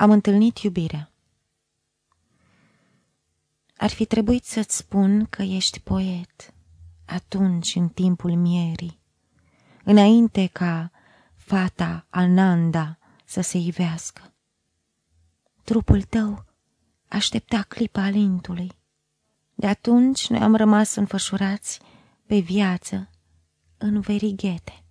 Am întâlnit iubirea. Ar fi trebuit să-ți spun că ești poet atunci în timpul mierii, înainte ca fata Ananda să se ivească. Trupul tău aștepta clipa alintului. De atunci noi am rămas înfășurați pe viață în verighete.